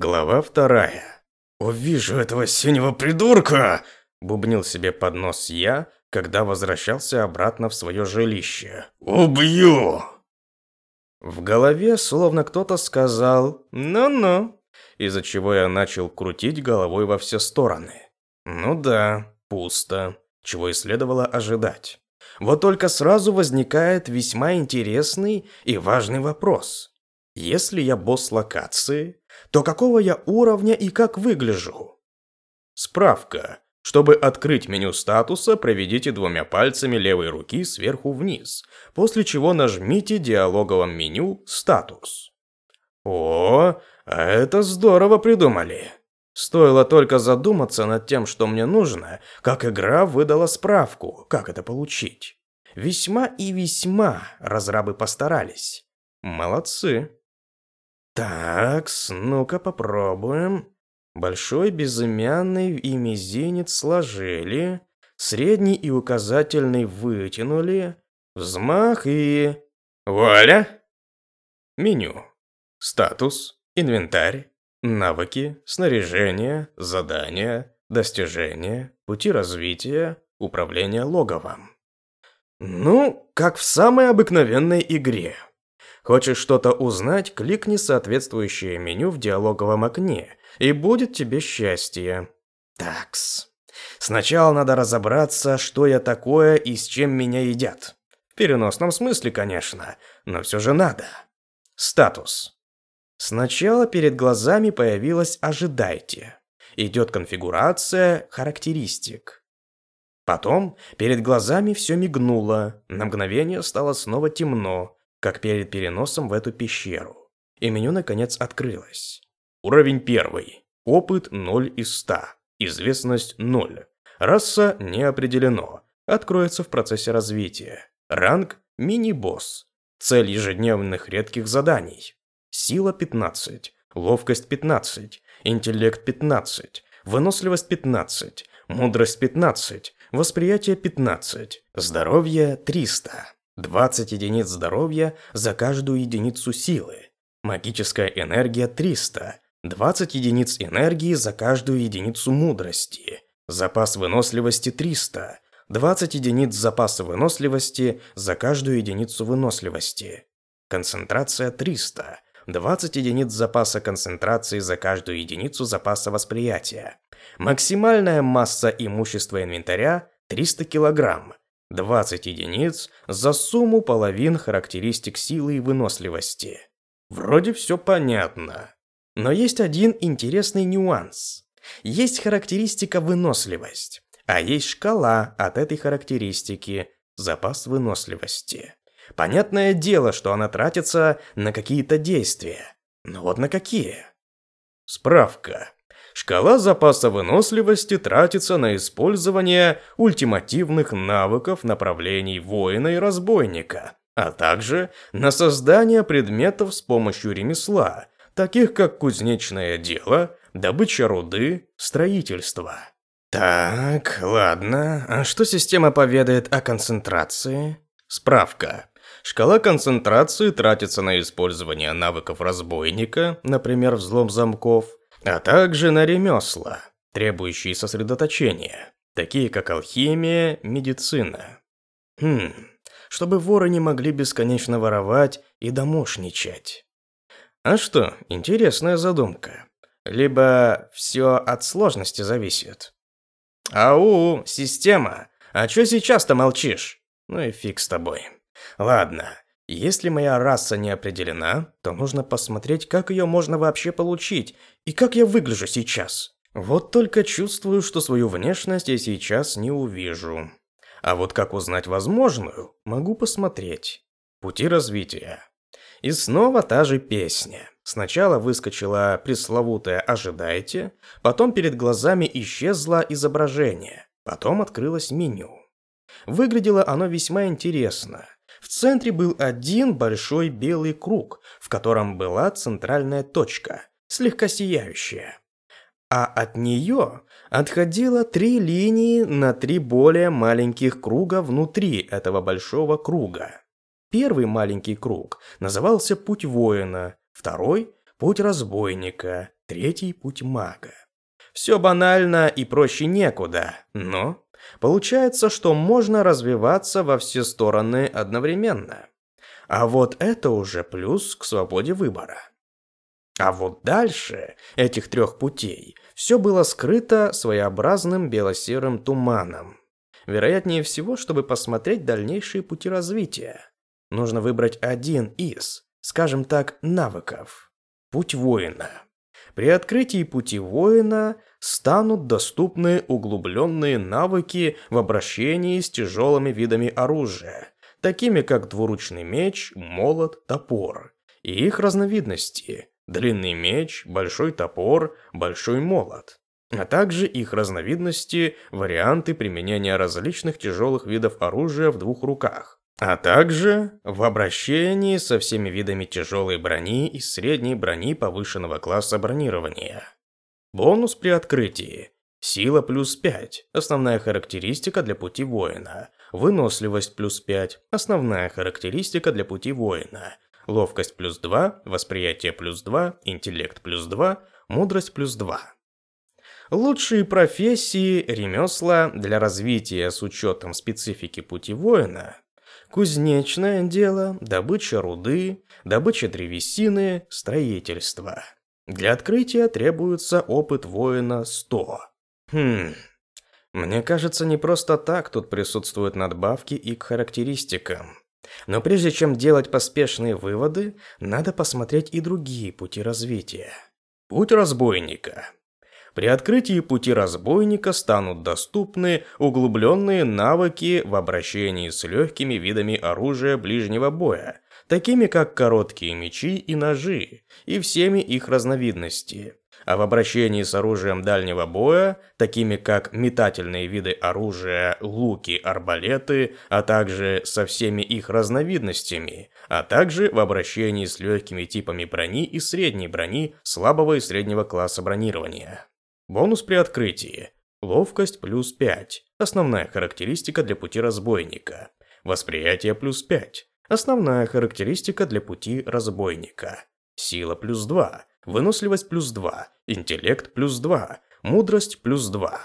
Глава вторая. «Увижу этого синего придурка!» – бубнил себе под нос я, когда возвращался обратно в свое жилище. «Убью!» В голове словно кто-то сказал «ну-ну», из-за чего я начал крутить головой во все стороны. Ну да, пусто, чего и следовало ожидать. Вот только сразу возникает весьма интересный и важный вопрос. Если я босс локации, то какого я уровня и как выгляжу? Справка. Чтобы открыть меню статуса, проведите двумя пальцами левой руки сверху вниз, после чего нажмите диалоговом меню «Статус». О, а это здорово придумали. Стоило только задуматься над тем, что мне нужно, как игра выдала справку, как это получить. Весьма и весьма разрабы постарались. Молодцы. Так, ну-ка попробуем. Большой безымянный и мизинец сложили, средний и указательный вытянули, взмах и... Вуаля! Меню. Статус, инвентарь, навыки, снаряжение, задания, достижения, пути развития, управление логовом. Ну, как в самой обыкновенной игре. Хочешь что-то узнать, кликни соответствующее меню в диалоговом окне, и будет тебе счастье. Такс. Сначала надо разобраться, что я такое и с чем меня едят. В переносном смысле, конечно, но все же надо. Статус. Сначала перед глазами появилось «Ожидайте». Идет конфигурация характеристик. Потом перед глазами все мигнуло, на мгновение стало снова темно, как перед переносом в эту пещеру. И меню наконец открылось. Уровень первый. Опыт 0 из 100. Известность 0. Раса не определено. Откроется в процессе развития. Ранг – мини-босс. Цель ежедневных редких заданий. Сила 15. Ловкость 15. Интеллект 15. Выносливость 15. Мудрость 15. Восприятие 15. Здоровье 300. 20 единиц здоровья за каждую единицу силы. Магическая энергия 300. 20 единиц энергии за каждую единицу мудрости. Запас выносливости 300. 20 единиц запаса выносливости за каждую единицу выносливости. Концентрация 300. 20 единиц запаса концентрации за каждую единицу запаса восприятия. Максимальная масса имущества инвентаря 300 килограмм. 20 единиц за сумму половин характеристик силы и выносливости. Вроде все понятно. Но есть один интересный нюанс. Есть характеристика выносливость, а есть шкала от этой характеристики запас выносливости. Понятное дело, что она тратится на какие-то действия. Но вот на какие? Справка. Шкала запаса выносливости тратится на использование ультимативных навыков направлений воина и разбойника, а также на создание предметов с помощью ремесла, таких как кузнечное дело, добыча руды, строительство. Так, ладно. А что система поведает о концентрации? Справка. Шкала концентрации тратится на использование навыков разбойника, например, взлом замков, а также на ремесла, требующие сосредоточения, такие как алхимия, медицина. Хм, чтобы воры не могли бесконечно воровать и домошничать. А что, интересная задумка. Либо все от сложности зависит. Ау, система, а чё сейчас-то молчишь? Ну и фиг с тобой. Ладно, если моя раса не определена, то нужно посмотреть, как ее можно вообще получить и как я выгляжу сейчас. Вот только чувствую, что свою внешность я сейчас не увижу. А вот как узнать возможную, могу посмотреть. Пути развития. И снова та же песня. Сначала выскочила пресловутая «Ожидайте», потом перед глазами исчезло изображение, потом открылось меню. Выглядело оно весьма интересно – в центре был один большой белый круг, в котором была центральная точка, слегка сияющая. А от нее отходило три линии на три более маленьких круга внутри этого большого круга. Первый маленький круг назывался «Путь воина», второй путь разбойника, третий путь мага. Все банально и проще некуда, но получается, что можно развиваться во все стороны одновременно. А вот это уже плюс к свободе выбора. А вот дальше этих трех путей все было скрыто своеобразным бело-серым туманом. Вероятнее всего, чтобы посмотреть дальнейшие пути развития. Нужно выбрать один из, скажем так, навыков. Путь воина. При открытии пути воина станут доступны углубленные навыки в обращении с тяжелыми видами оружия, такими как двуручный меч, молот, топор, и их разновидности – длинный меч, большой топор, большой молот, а также их разновидности, варианты применения различных тяжелых видов оружия в двух руках, а также в обращении со всеми видами тяжелой брони и средней брони повышенного класса бронирования. Бонус при открытии. Сила плюс 5, основная характеристика для пути воина. Выносливость плюс 5, основная характеристика для пути воина. Ловкость плюс 2, восприятие плюс 2, интеллект плюс 2, мудрость плюс 2. Лучшие профессии, ремесла для развития с учетом специфики пути воина. Кузнечное дело, добыча руды, добыча древесины, строительство. Для открытия требуется опыт воина 100. Хм, мне кажется, не просто так тут присутствуют надбавки и к характеристикам. Но прежде чем делать поспешные выводы, надо посмотреть и другие пути развития. Путь разбойника. При открытии пути разбойника станут доступны углубленные навыки в обращении с легкими видами оружия ближнего боя, такими как короткие мечи и ножи, и всеми их разновидности. А в обращении с оружием дальнего боя, такими как метательные виды оружия, луки, арбалеты, а также со всеми их разновидностями, а также в обращении с легкими типами брони и средней брони слабого и среднего класса бронирования. Бонус при открытии. Ловкость плюс 5. Основная характеристика для пути разбойника. Восприятие плюс 5. Основная характеристика для пути разбойника. Сила плюс 2, выносливость плюс 2, интеллект плюс 2, мудрость плюс 2.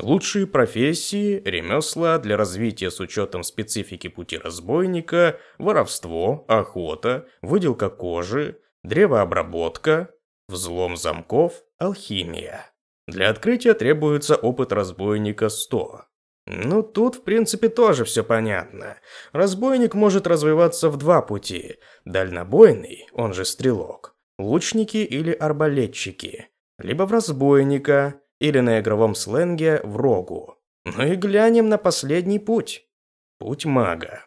Лучшие профессии, ремесла для развития с учетом специфики пути разбойника, воровство, охота, выделка кожи, древообработка, взлом замков, алхимия. Для открытия требуется опыт разбойника 100. Ну, тут, в принципе, тоже все понятно. Разбойник может развиваться в два пути. Дальнобойный, он же стрелок, лучники или арбалетчики. Либо в разбойника, или на игровом сленге в рогу. Ну и глянем на последний путь. Путь мага.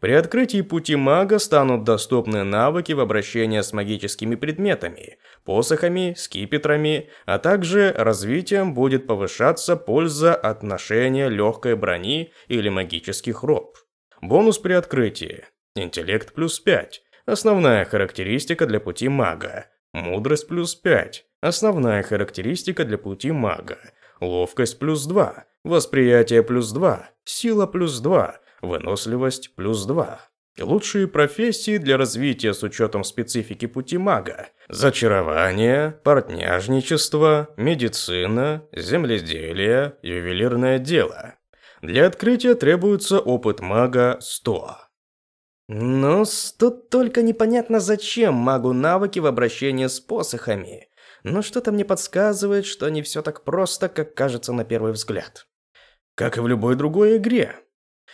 При открытии пути мага станут доступны навыки в обращении с магическими предметами, посохами, скипетрами, а также развитием будет повышаться польза от ношения легкой брони или магических роб. Бонус при открытии. Интеллект плюс 5. Основная характеристика для пути мага. Мудрость плюс 5. Основная характеристика для пути мага. Ловкость плюс 2. Восприятие плюс 2. Сила плюс 2 выносливость плюс 2. Лучшие профессии для развития с учетом специфики пути мага. Зачарование, портняжничество, медицина, земледелие, ювелирное дело. Для открытия требуется опыт мага 100. Ну, тут только непонятно зачем магу навыки в обращении с посохами. Но что-то мне подсказывает, что не все так просто, как кажется на первый взгляд. Как и в любой другой игре.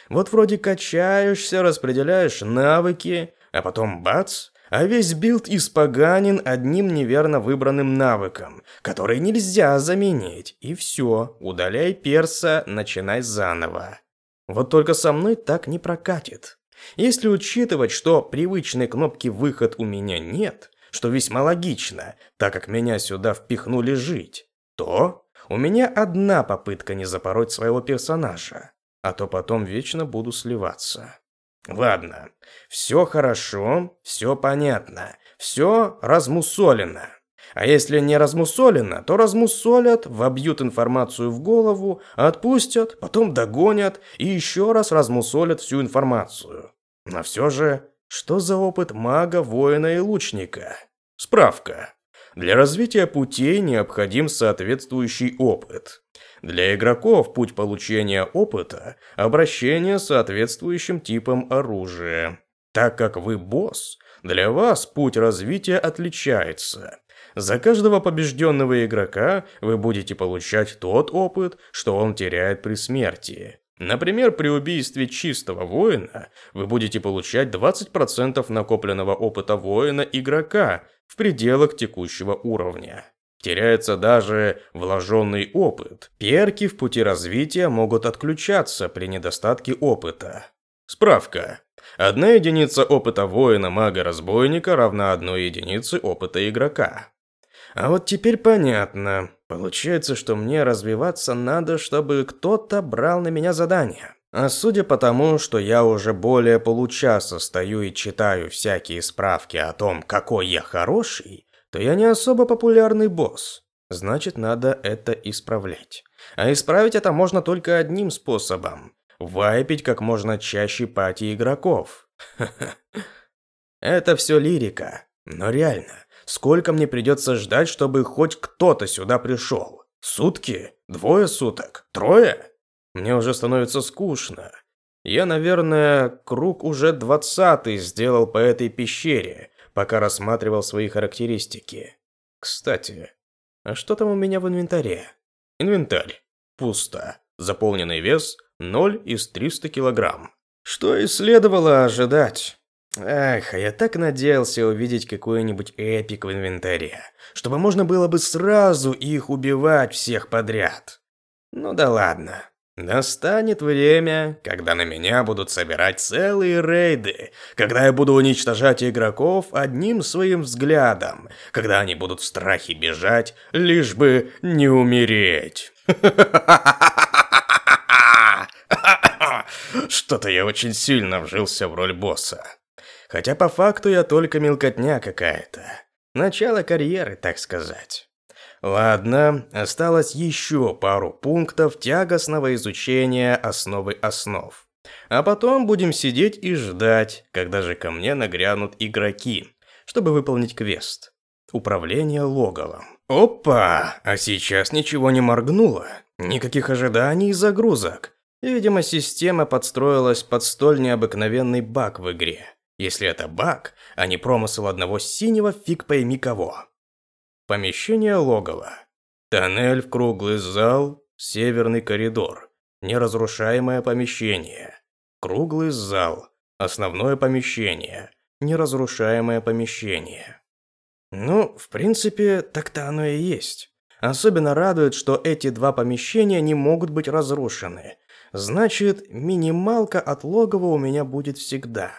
Вот вроде качаешься, распределяешь навыки, а потом бац, а весь build испоганен одним неверно выбранным навыком, который нельзя заменить. И все, удаляй перса, начинай заново. Вот только со мной так не прокатит. Если учитывать, что привычной кнопки «выход» у меня нет, что весьма логично, так как меня сюда впихнули жить, то у меня одна попытка не запороть своего персонажа а то потом вечно буду сливаться. Ладно, все хорошо, все понятно, все размусолено. А если не размусолено, то размусолят, вобьют информацию в голову, отпустят, потом догонят и еще раз размусолят всю информацию. Но все же, что за опыт мага, воина и лучника? Справка. Для развития путей необходим соответствующий опыт. Для игроков путь получения опыта – обращение с соответствующим типом оружия. Так как вы босс, для вас путь развития отличается. За каждого побежденного игрока вы будете получать тот опыт, что он теряет при смерти. Например, при убийстве чистого воина вы будете получать 20% накопленного опыта воина-игрока в пределах текущего уровня. Теряется даже вложенный опыт. Перки в пути развития могут отключаться при недостатке опыта. Справка. Одна единица опыта воина-мага-разбойника равна одной единице опыта игрока. А вот теперь понятно. Получается, что мне развиваться надо, чтобы кто-то брал на меня задания. А судя по тому, что я уже более получаса стою и читаю всякие справки о том, какой я хороший, то я не особо популярный босс. Значит, надо это исправлять. А исправить это можно только одним способом. Вайпить как можно чаще пати игроков. Это все лирика. Но реально, Сколько мне придется ждать, чтобы хоть кто-то сюда пришел? Сутки? Двое суток? Трое? Мне уже становится скучно. Я, наверное, круг уже двадцатый сделал по этой пещере, пока рассматривал свои характеристики. Кстати, а что там у меня в инвентаре? Инвентарь. Пусто. Заполненный вес 0 из 300 килограмм. Что и следовало ожидать. Эх, я так надеялся увидеть какой-нибудь эпик в инвентаре, чтобы можно было бы сразу их убивать всех подряд. Ну да ладно. Настанет время, когда на меня будут собирать целые рейды, когда я буду уничтожать игроков одним своим взглядом, когда они будут в страхе бежать, лишь бы не умереть. Что-то я очень сильно вжился в роль босса. Хотя по факту я только мелкотня какая-то. Начало карьеры, так сказать. Ладно, осталось еще пару пунктов тягостного изучения основы основ. А потом будем сидеть и ждать, когда же ко мне нагрянут игроки, чтобы выполнить квест. Управление логовом. Опа! А сейчас ничего не моргнуло. Никаких ожиданий и загрузок. Видимо, система подстроилась под столь необыкновенный баг в игре. Если это баг, а не промысел одного синего, фиг пойми кого. Помещение логова. Тоннель в круглый зал, северный коридор. Неразрушаемое помещение. Круглый зал. Основное помещение. Неразрушаемое помещение. Ну, в принципе, так-то оно и есть. Особенно радует, что эти два помещения не могут быть разрушены. Значит, минималка от логова у меня будет всегда.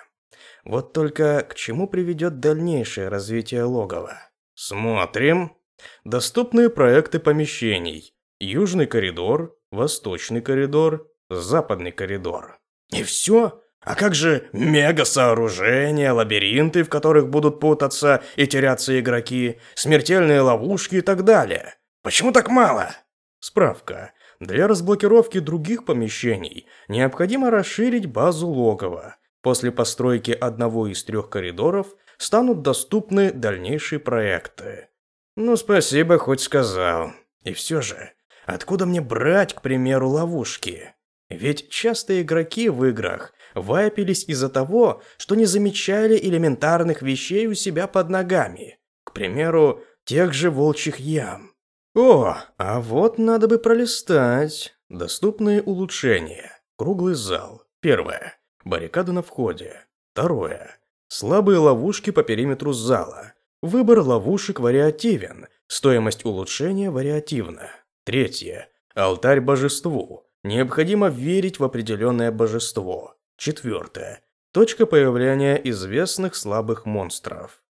Вот только к чему приведет дальнейшее развитие логова? Смотрим. Доступные проекты помещений. Южный коридор, восточный коридор, западный коридор. И все? А как же мега-сооружения, лабиринты, в которых будут путаться и теряться игроки, смертельные ловушки и так далее? Почему так мало? Справка. Для разблокировки других помещений необходимо расширить базу логова. После постройки одного из трех коридоров станут доступны дальнейшие проекты. Ну, спасибо, хоть сказал. И все же, откуда мне брать, к примеру, ловушки? Ведь часто игроки в играх вайпились из-за того, что не замечали элементарных вещей у себя под ногами. К примеру, тех же волчьих ям. О, а вот надо бы пролистать. Доступные улучшения. Круглый зал. Первое. Баррикады на входе. Второе. Слабые ловушки по периметру зала. Выбор ловушек вариативен. Стоимость улучшения вариативна. Третье. Алтарь божеству. Необходимо верить в определенное божество. Четвертое. Точка появления известных слабых монстров.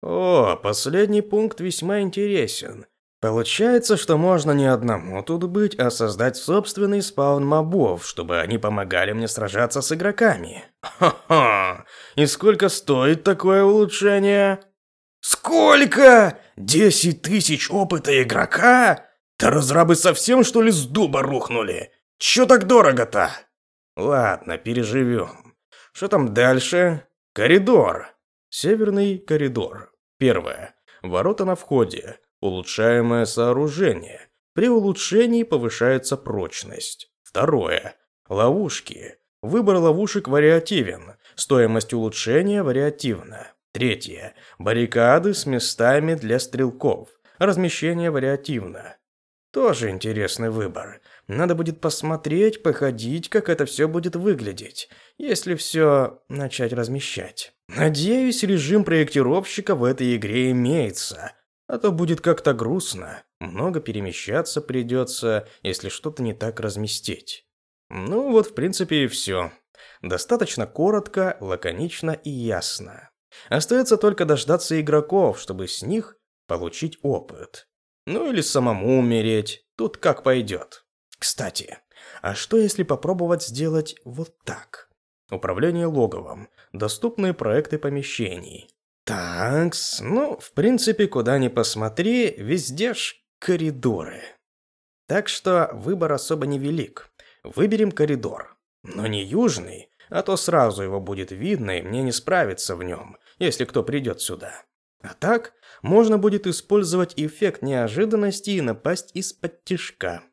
О, последний пункт весьма интересен. Получается, что можно не одному тут быть, а создать собственный спаун мобов, чтобы они помогали мне сражаться с игроками. Ха-ха! И сколько стоит такое улучшение? Сколько? Десять тысяч опыта игрока? Да разрабы совсем что ли с дуба рухнули? Чё так дорого-то? Ладно, переживем. Что там дальше? Коридор. Северный коридор. Первое. Ворота на входе. Улучшаемое сооружение. При улучшении повышается прочность. Второе. Ловушки. Выбор ловушек вариативен. Стоимость улучшения вариативна. Третье. Баррикады с местами для стрелков. Размещение вариативно. Тоже интересный выбор. Надо будет посмотреть, походить, как это все будет выглядеть, если все начать размещать. Надеюсь, режим проектировщика в этой игре имеется, а то будет как-то грустно. Много перемещаться придется, если что-то не так разместить. Ну вот, в принципе, и все. Достаточно коротко, лаконично и ясно. Остается только дождаться игроков, чтобы с них получить опыт. Ну или самому умереть, тут как пойдет. Кстати, а что если попробовать сделать вот так? Управление логовом. Доступные проекты помещений. Такс, ну, в принципе, куда ни посмотри, везде ж коридоры. Так что выбор особо невелик. Выберем коридор. Но не южный, а то сразу его будет видно, и мне не справиться в нем, если кто придет сюда. А так, можно будет использовать эффект неожиданности и напасть из-под тишка.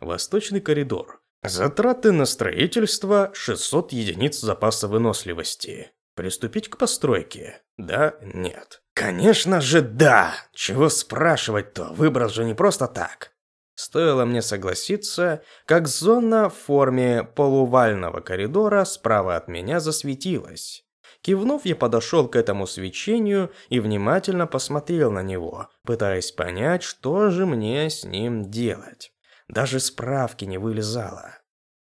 Восточный коридор. Затраты на строительство 600 единиц запаса выносливости. Приступить к постройке? Да, нет. Конечно же да! Чего спрашивать-то? Выбрал же не просто так. Стоило мне согласиться, как зона в форме полувального коридора справа от меня засветилась. Кивнув, я подошел к этому свечению и внимательно посмотрел на него, пытаясь понять, что же мне с ним делать. Даже справки не вылезала.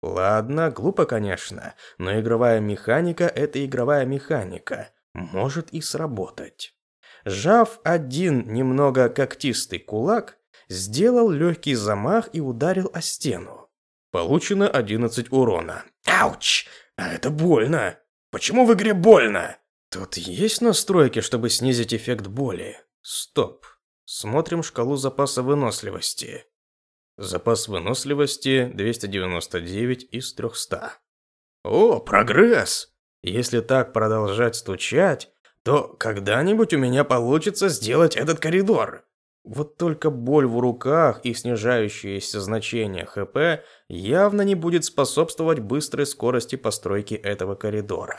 Ладно, глупо, конечно, но игровая механика – это игровая механика. Может и сработать. Сжав один немного когтистый кулак, сделал легкий замах и ударил о стену. Получено 11 урона. Ауч! А это больно. Почему в игре больно? Тут есть настройки, чтобы снизить эффект боли. Стоп. Смотрим шкалу запаса выносливости. Запас выносливости 299 из 300. О, прогресс! Если так продолжать стучать, то когда-нибудь у меня получится сделать этот коридор. Вот только боль в руках и снижающееся значение ХП явно не будет способствовать быстрой скорости постройки этого коридора.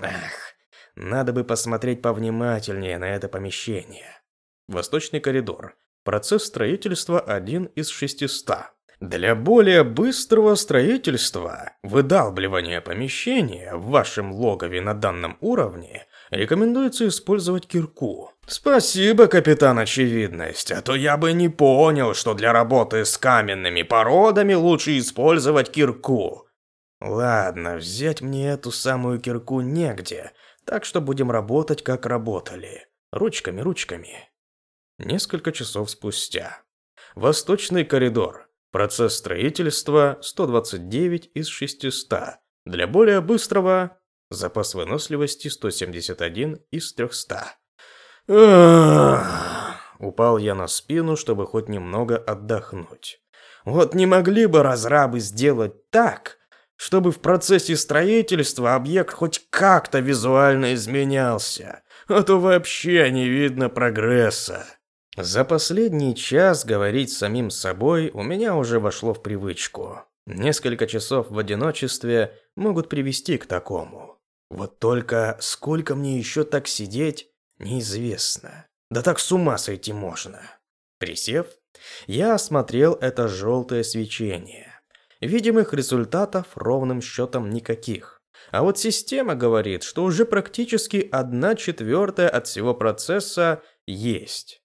Эх, надо бы посмотреть повнимательнее на это помещение. Восточный коридор. Процесс строительства один из 600. Для более быстрого строительства выдалбливания помещения в вашем логове на данном уровне рекомендуется использовать кирку. Спасибо, капитан Очевидность, а то я бы не понял, что для работы с каменными породами лучше использовать кирку. Ладно, взять мне эту самую кирку негде, так что будем работать как работали. Ручками, ручками. Несколько часов спустя. Восточный коридор. Процесс строительства 129 из 600. Для более быстрого запас выносливости 171 из 300. Упал я на спину, чтобы хоть немного отдохнуть. Вот не могли бы разрабы сделать так, чтобы в процессе строительства объект хоть как-то визуально изменялся, а то вообще не видно прогресса. За последний час говорить самим собой у меня уже вошло в привычку. Несколько часов в одиночестве могут привести к такому. Вот только сколько мне еще так сидеть, неизвестно. Да так с ума сойти можно. Присев, я осмотрел это желтое свечение. Видимых результатов ровным счетом никаких. А вот система говорит, что уже практически одна четвертая от всего процесса есть.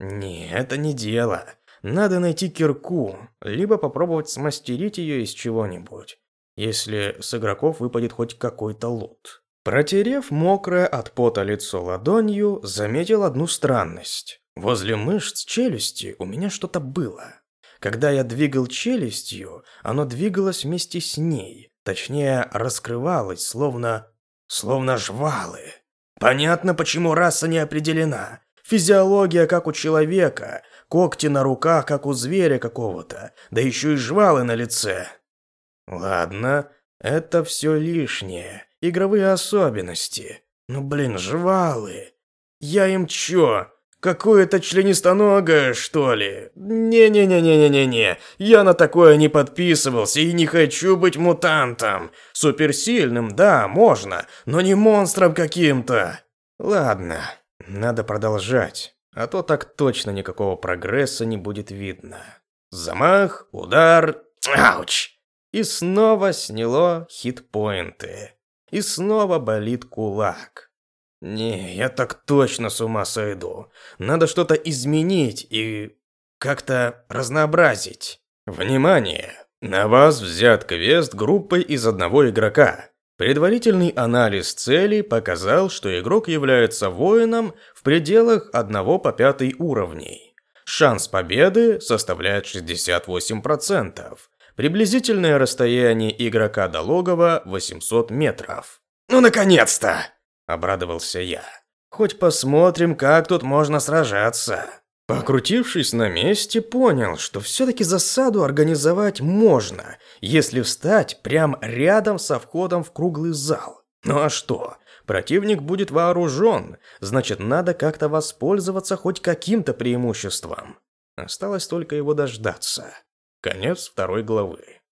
Не, это не дело. Надо найти кирку, либо попробовать смастерить ее из чего-нибудь, если с игроков выпадет хоть какой-то лут. Протерев мокрое от пота лицо ладонью, заметил одну странность. Возле мышц челюсти у меня что-то было. Когда я двигал челюстью, оно двигалось вместе с ней, точнее, раскрывалось, словно... словно жвалы. Понятно, почему раса не определена. Физиология, как у человека, когти на руках, как у зверя какого-то, да еще и жвалы на лице. Ладно, это все лишнее, игровые особенности. Ну блин, жвалы. Я им чё, Какое-то членистоногое, что ли? Не-не-не-не-не-не-не. Я на такое не подписывался и не хочу быть мутантом. Суперсильным, да, можно, но не монстром каким-то. Ладно, надо продолжать, а то так точно никакого прогресса не будет видно. Замах, удар, ауч! И снова сняло хитпоинты. И снова болит кулак. Не, я так точно с ума сойду. Надо что-то изменить и как-то разнообразить. Внимание! На вас взят квест группой из одного игрока. Предварительный анализ целей показал, что игрок является воином в пределах 1 по 5 уровней. Шанс победы составляет 68%. Приблизительное расстояние игрока до логова 800 метров. «Ну, наконец-то!» – обрадовался я. «Хоть посмотрим, как тут можно сражаться». Покрутившись на месте, понял, что все-таки засаду организовать можно, если встать прямо рядом со входом в круглый зал. Ну а что? Противник будет вооружен, значит надо как-то воспользоваться хоть каким-то преимуществом. Осталось только его дождаться. Конец второй главы.